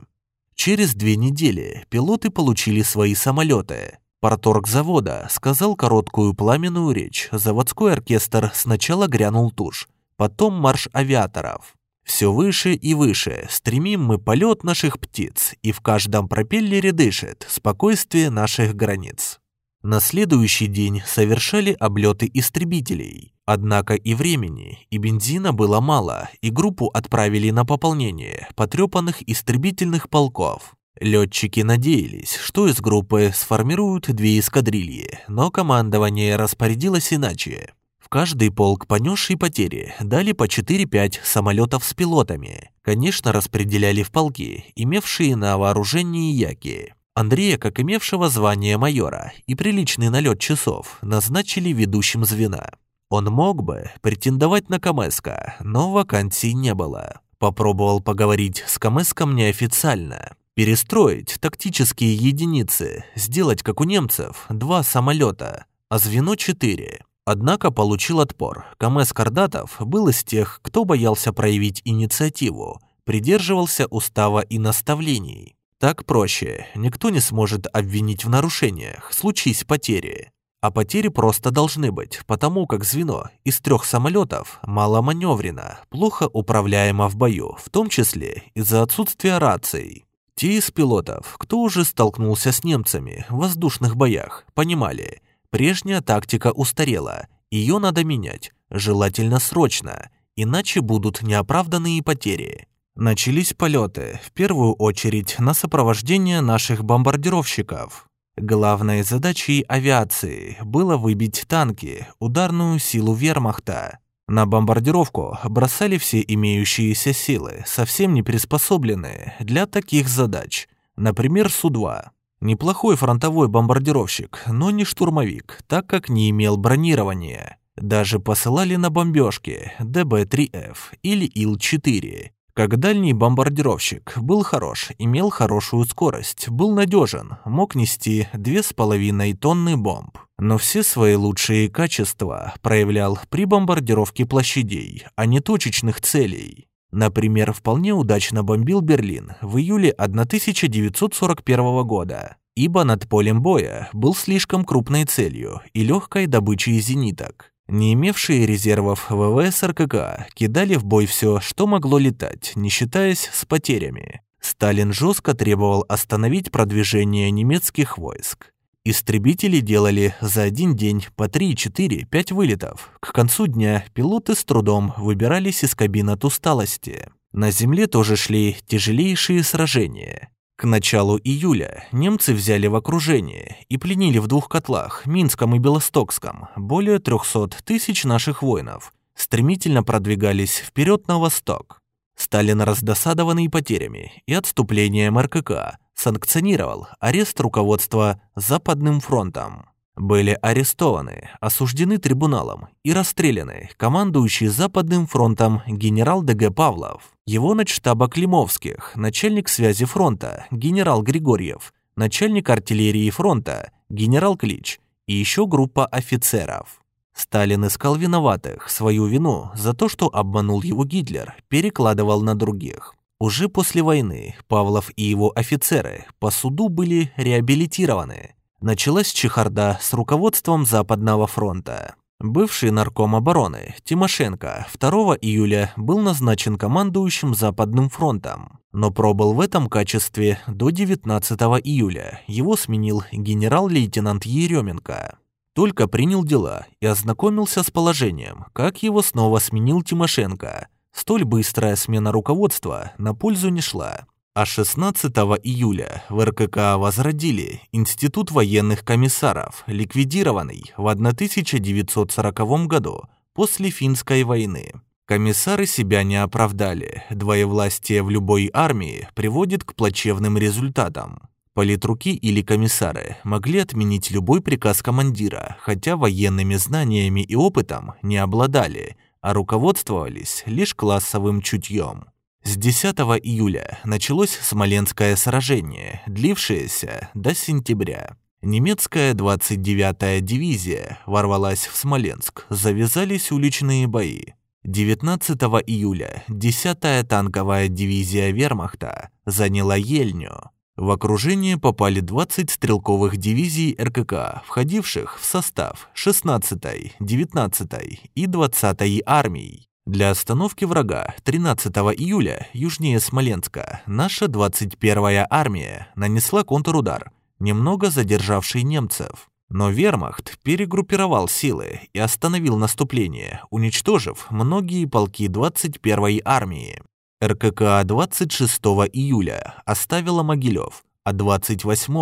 Через две недели пилоты получили свои самолеты. Порторг завода сказал короткую пламенную речь, заводской оркестр сначала грянул тушь, потом марш авиаторов. Все выше и выше стремим мы полет наших птиц, и в каждом пропеллере дышит спокойствие наших границ. На следующий день совершали облеты истребителей. Однако и времени, и бензина было мало, и группу отправили на пополнение потрепанных истребительных полков. Летчики надеялись, что из группы сформируют две эскадрильи, но командование распорядилось иначе. В каждый полк, понесший потери, дали по 4-5 самолетов с пилотами. Конечно, распределяли в полки, имевшие на вооружении яки. Андрея, как имевшего звание майора и приличный налет часов, назначили ведущим звена. Он мог бы претендовать на Камеска, но вакансий не было. Попробовал поговорить с Камеском неофициально. Перестроить тактические единицы, сделать, как у немцев, два самолета, а звено четыре. Однако получил отпор. Камес Кардатов был из тех, кто боялся проявить инициативу, придерживался устава и наставлений. Так проще, никто не сможет обвинить в нарушениях, случись потери. А потери просто должны быть, потому как звено из трех самолетов маломаневренно, плохо управляемо в бою, в том числе из-за отсутствия раций. Те из пилотов, кто уже столкнулся с немцами в воздушных боях, понимали, прежняя тактика устарела, ее надо менять, желательно срочно, иначе будут неоправданные потери. Начались полеты, в первую очередь на сопровождение наших бомбардировщиков. Главной задачей авиации было выбить танки, ударную силу вермахта. На бомбардировку бросали все имеющиеся силы, совсем не приспособленные для таких задач. Например, Су-2. Неплохой фронтовой бомбардировщик, но не штурмовик, так как не имел бронирования. Даже посылали на бомбежки ДБ-3Ф или Ил-4 как дальний бомбардировщик, был хорош, имел хорошую скорость, был надежен, мог нести две с половиной тонны бомб. Но все свои лучшие качества проявлял при бомбардировке площадей, а не точечных целей. Например, вполне удачно бомбил Берлин в июле 1941 года, ибо над полем боя был слишком крупной целью и легкой добычей зениток. Не имевшие резервов ВВС РКК кидали в бой все, что могло летать, не считаясь с потерями. Сталин жестко требовал остановить продвижение немецких войск. Истребители делали за один день по 3, 4, 5 вылетов. К концу дня пилоты с трудом выбирались из кабин от усталости. На земле тоже шли тяжелейшие сражения. К началу июля немцы взяли в окружение и пленили в двух котлах, Минском и Белостокском, более 300 тысяч наших воинов, стремительно продвигались вперед на восток. Сталин, раздосадованный потерями и отступлением РКК, санкционировал арест руководства Западным фронтом были арестованы, осуждены трибуналом и расстреляны командующий Западным фронтом генерал ДГ Павлов, его начштаба Климовских, начальник связи фронта генерал Григорьев, начальник артиллерии фронта генерал Клич и еще группа офицеров. Сталин искал виноватых, свою вину за то, что обманул его Гитлер, перекладывал на других. Уже после войны Павлов и его офицеры по суду были реабилитированы. Началась чехарда с руководством Западного фронта. Бывший нарком обороны Тимошенко 2 июля был назначен командующим Западным фронтом, но пробыл в этом качестве до 19 июля. Его сменил генерал-лейтенант Еременко. Только принял дела и ознакомился с положением, как его снова сменил Тимошенко – Столь быстрая смена руководства на пользу не шла. А 16 июля в РКК возродили Институт военных комиссаров, ликвидированный в 1940 году после финской войны. Комиссары себя не оправдали. Двоевластие в любой армии приводит к плачевным результатам. Политруки или комиссары могли отменить любой приказ командира, хотя военными знаниями и опытом не обладали – а руководствовались лишь классовым чутьем. С 10 июля началось Смоленское сражение, длившееся до сентября. Немецкая 29-я дивизия ворвалась в Смоленск, завязались уличные бои. 19 июля 10-я танковая дивизия вермахта заняла Ельню. В окружение попали 20 стрелковых дивизий РКК, входивших в состав 16-й, 19-й и 20-й армий. Для остановки врага 13 июля южнее Смоленска наша 21-я армия нанесла контрудар, немного задержавший немцев. Но вермахт перегруппировал силы и остановил наступление, уничтожив многие полки 21-й армии. РКК 26 июля оставила Могилев, а 28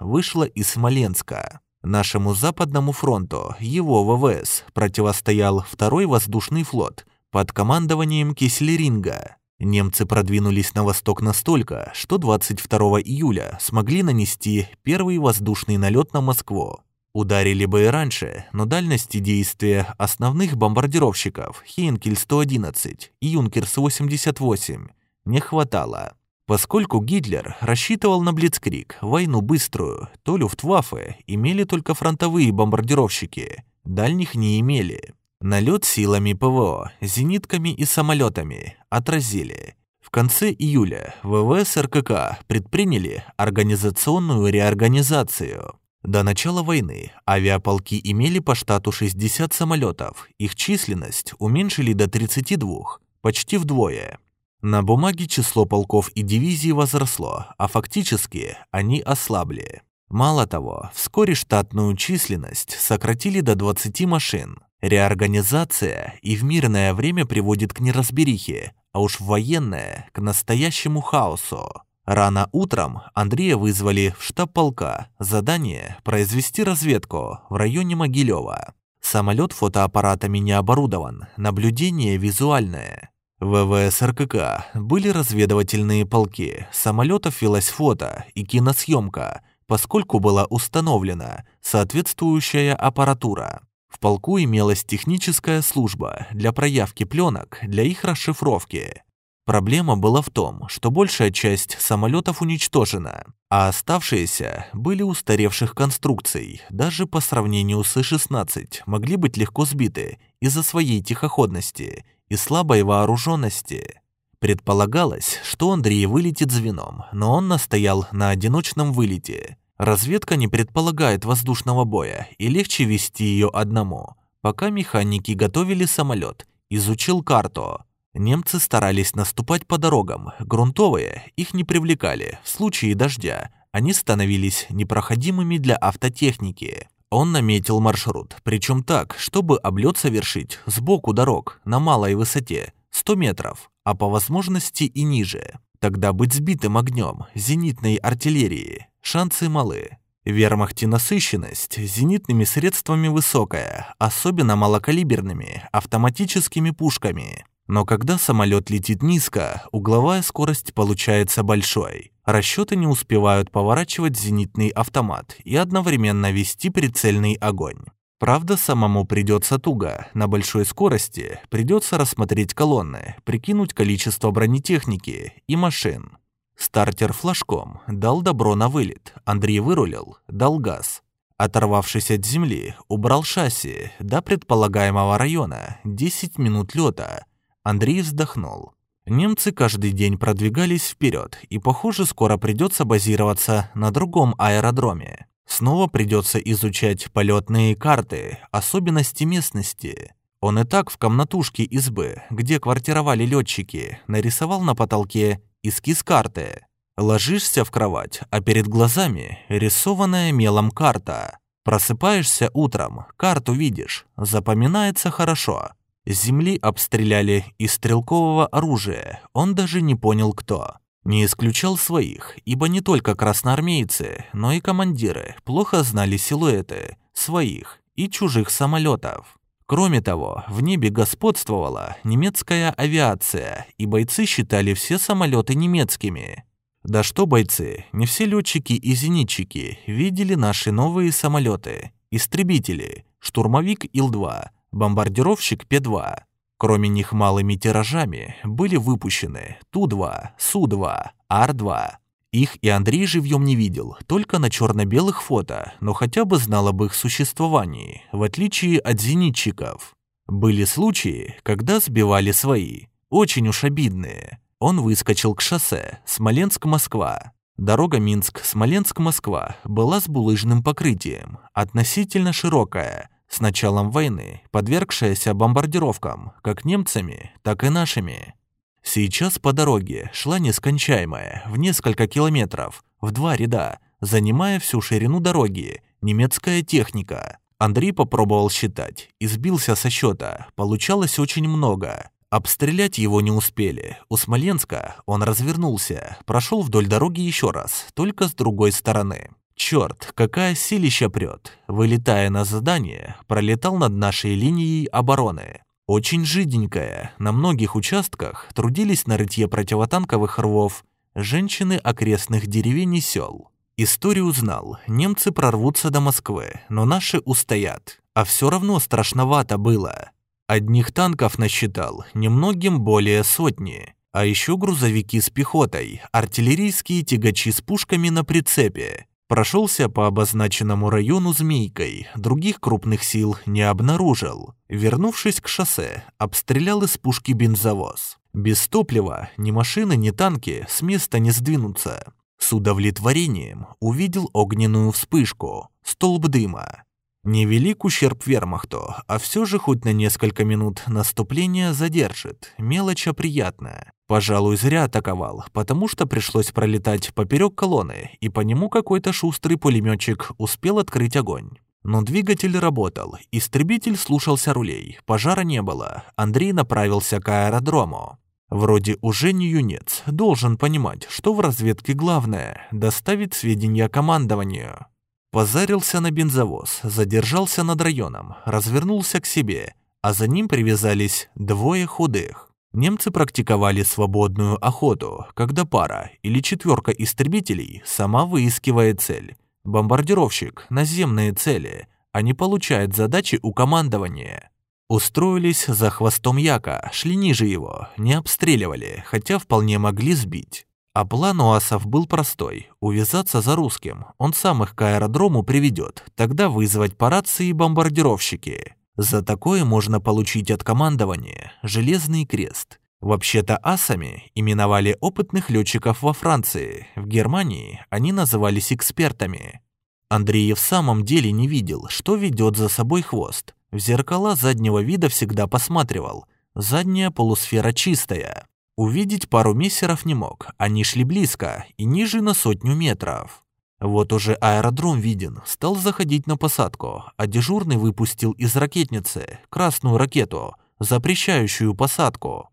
вышла из Смоленска. Нашему Западному фронту его ВВС противостоял второй воздушный флот под командованием Кислеринга. Немцы продвинулись на восток настолько, что 22 июля смогли нанести первый воздушный налет на Москву. Ударили бы и раньше, но дальности действия основных бомбардировщиков Хейнкель-111 и Юнкерс-88 не хватало. Поскольку Гитлер рассчитывал на Блицкрик, войну быструю, то Люфтваффе имели только фронтовые бомбардировщики, дальних не имели. Налет силами ПВО, зенитками и самолетами отразили. В конце июля ВВС РКК предприняли организационную реорганизацию. До начала войны авиаполки имели по штату 60 самолетов, их численность уменьшили до 32, почти вдвое. На бумаге число полков и дивизий возросло, а фактически они ослабли. Мало того, вскоре штатную численность сократили до 20 машин. Реорганизация и в мирное время приводит к неразберихе, а уж в военное – к настоящему хаосу. Рано утром Андрея вызвали в штаб полка. Задание – произвести разведку в районе Могилева. Самолет фотоаппаратами не оборудован, наблюдение визуальное. В ВВС РКК были разведывательные полки, самолетов велась фото и киносъемка, поскольку была установлена соответствующая аппаратура. В полку имелась техническая служба для проявки пленок для их расшифровки. Проблема была в том, что большая часть самолетов уничтожена, а оставшиеся были устаревших конструкций, даже по сравнению с И-16 могли быть легко сбиты из-за своей тихоходности и слабой вооруженности. Предполагалось, что Андрей вылетит звеном, но он настоял на одиночном вылете. Разведка не предполагает воздушного боя, и легче вести ее одному. Пока механики готовили самолет, изучил карту – Немцы старались наступать по дорогам, грунтовые их не привлекали, в случае дождя они становились непроходимыми для автотехники. Он наметил маршрут, причем так, чтобы облет совершить сбоку дорог на малой высоте 100 метров, а по возможности и ниже. Тогда быть сбитым огнем зенитной артиллерии шансы малы. В вермахте насыщенность зенитными средствами высокая, особенно малокалиберными автоматическими пушками. Но когда самолет летит низко, угловая скорость получается большой. Расчеты не успевают поворачивать зенитный автомат и одновременно вести прицельный огонь. Правда, самому придется туго. На большой скорости придется рассмотреть колонны, прикинуть количество бронетехники и машин. Стартер флажком дал добро на вылет. Андрей вырулил, дал газ. Оторвавшись от земли, убрал шасси до предполагаемого района 10 минут лета. Андрей вздохнул. Немцы каждый день продвигались вперед, и, похоже, скоро придется базироваться на другом аэродроме. Снова придется изучать полетные карты, особенности местности. Он и так в комнатушке избы, где квартировали летчики, нарисовал на потолке эскиз карты. Ложишься в кровать, а перед глазами рисованная мелом карта. Просыпаешься утром, карту видишь, запоминается хорошо. Земли обстреляли из стрелкового оружия, он даже не понял кто. Не исключал своих, ибо не только красноармейцы, но и командиры плохо знали силуэты своих и чужих самолетов. Кроме того, в небе господствовала немецкая авиация, и бойцы считали все самолеты немецкими. Да что бойцы, не все летчики и зенитчики видели наши новые самолеты, истребители, штурмовик Ил-2, бомбардировщик П-2. Кроме них малыми тиражами были выпущены Ту-2, Су-2, Ар-2. Их и Андрей живьем не видел, только на черно-белых фото, но хотя бы знал об их существовании, в отличие от зенитчиков. Были случаи, когда сбивали свои, очень уж обидные. Он выскочил к шоссе Смоленск-Москва. Дорога Минск-Смоленск-Москва была с булыжным покрытием, относительно широкая, с началом войны, подвергшаяся бомбардировкам, как немцами, так и нашими. Сейчас по дороге шла нескончаемая, в несколько километров, в два ряда, занимая всю ширину дороги, немецкая техника. Андрей попробовал считать и сбился со счета, получалось очень много. Обстрелять его не успели. У Смоленска он развернулся, прошел вдоль дороги еще раз, только с другой стороны. Черт, какая силища прет. Вылетая на задание, пролетал над нашей линией обороны. Очень жиденькая, на многих участках трудились на рытье противотанковых рвов женщины окрестных деревень и сел. Историю знал, немцы прорвутся до Москвы, но наши устоят. А все равно страшновато было. Одних танков насчитал немногим более сотни. А еще грузовики с пехотой, артиллерийские тягачи с пушками на прицепе, Прошелся по обозначенному району змейкой, других крупных сил не обнаружил. Вернувшись к шоссе, обстрелял из пушки бензовоз. Без топлива ни машины, ни танки с места не сдвинутся. С удовлетворением увидел огненную вспышку, столб дыма. Невелик ущерб вермахту, а все же хоть на несколько минут наступление задержит. Мелочь приятная. Пожалуй, зря атаковал, потому что пришлось пролетать поперек колонны, и по нему какой-то шустрый пулеметчик успел открыть огонь. Но двигатель работал, истребитель слушался рулей, пожара не было, Андрей направился к аэродрому. Вроде уже не юнец, должен понимать, что в разведке главное – доставить сведения командованию. Позарился на бензовоз, задержался над районом, развернулся к себе, а за ним привязались двое худых. Немцы практиковали свободную охоту, когда пара или четверка истребителей сама выискивает цель. Бомбардировщик, наземные цели, а не получает задачи у командования. Устроились за хвостом Яка, шли ниже его, не обстреливали, хотя вполне могли сбить. А план у асов был простой – увязаться за русским. Он сам их к аэродрому приведет, тогда вызвать по рации бомбардировщики. За такое можно получить от командования «Железный крест». Вообще-то асами именовали опытных летчиков во Франции, в Германии они назывались экспертами. Андрей в самом деле не видел, что ведет за собой хвост. В зеркала заднего вида всегда посматривал. Задняя полусфера чистая. Увидеть пару мессеров не мог, они шли близко и ниже на сотню метров. Вот уже аэродром виден, стал заходить на посадку, а дежурный выпустил из ракетницы красную ракету, запрещающую посадку.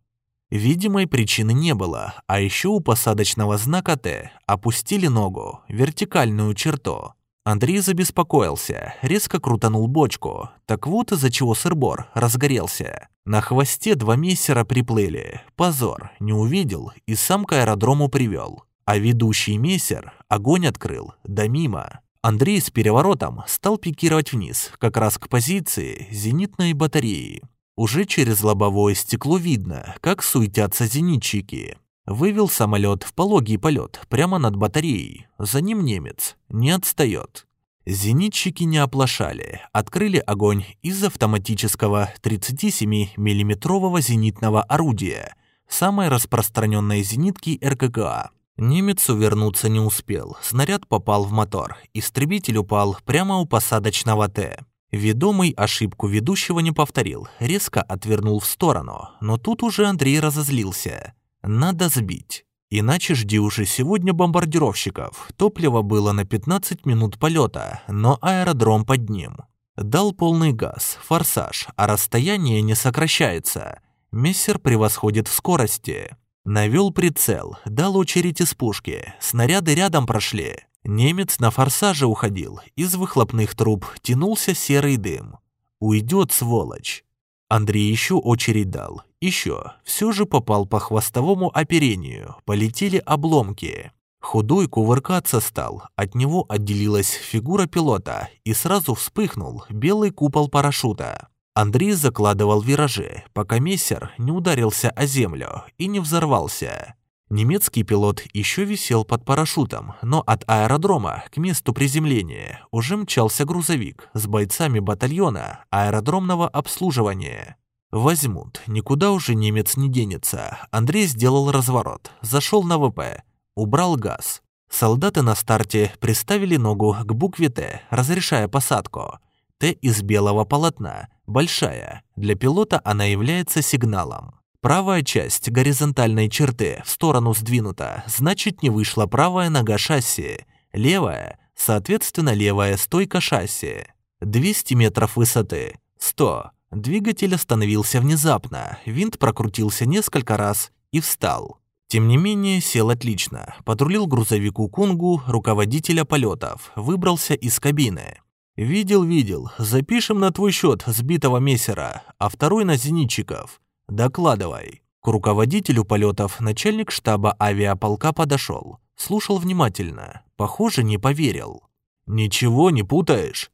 Видимой причины не было, а еще у посадочного знака Т опустили ногу, вертикальную черту. Андрей забеспокоился, резко крутанул бочку. Так вот из-за чего сырбор разгорелся. На хвосте два мессера приплыли. Позор, не увидел и сам к аэродрому привел. А ведущий мессер огонь открыл, да мимо. Андрей с переворотом стал пикировать вниз, как раз к позиции зенитной батареи. Уже через лобовое стекло видно, как суетятся зенитчики. Вывел самолет в пологий полет прямо над батареей. За ним немец. Не отстает. Зенитчики не оплошали, открыли огонь из автоматического 37 миллиметрового зенитного орудия, самой распространенной зенитки РККА. Немец увернуться не успел, снаряд попал в мотор, истребитель упал прямо у посадочного Т. Ведомый ошибку ведущего не повторил, резко отвернул в сторону, но тут уже Андрей разозлился. Надо сбить. Иначе жди уже сегодня бомбардировщиков. Топливо было на 15 минут полета, но аэродром под ним. Дал полный газ, форсаж, а расстояние не сокращается. Мессер превосходит в скорости. Навел прицел, дал очередь из пушки, снаряды рядом прошли. Немец на форсаже уходил, из выхлопных труб тянулся серый дым. Уйдет, сволочь. Андрей еще очередь дал, еще. Все же попал по хвостовому оперению, полетели обломки. Худой кувыркаться стал, от него отделилась фигура пилота и сразу вспыхнул белый купол парашюта. Андрей закладывал виражи, пока мессер не ударился о землю и не взорвался. Немецкий пилот еще висел под парашютом, но от аэродрома к месту приземления уже мчался грузовик с бойцами батальона аэродромного обслуживания. Возьмут, никуда уже немец не денется. Андрей сделал разворот, зашел на ВП, убрал газ. Солдаты на старте приставили ногу к букве «Т», разрешая посадку. «Т» из белого полотна, большая. Для пилота она является сигналом. Правая часть горизонтальной черты в сторону сдвинута, значит не вышла правая нога шасси. Левая, соответственно, левая стойка шасси. 200 метров высоты. 100. Двигатель остановился внезапно, винт прокрутился несколько раз и встал. Тем не менее, сел отлично. Патрулил грузовику Кунгу, руководителя полетов, выбрался из кабины. «Видел, видел. Запишем на твой счет сбитого мессера, а второй на зенитчиков. «Докладывай». К руководителю полетов начальник штаба авиаполка подошел. Слушал внимательно. Похоже, не поверил. «Ничего не путаешь?»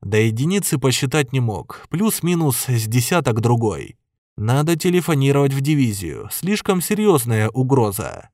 До единицы посчитать не мог. Плюс-минус с десяток другой. Надо телефонировать в дивизию. Слишком серьезная угроза.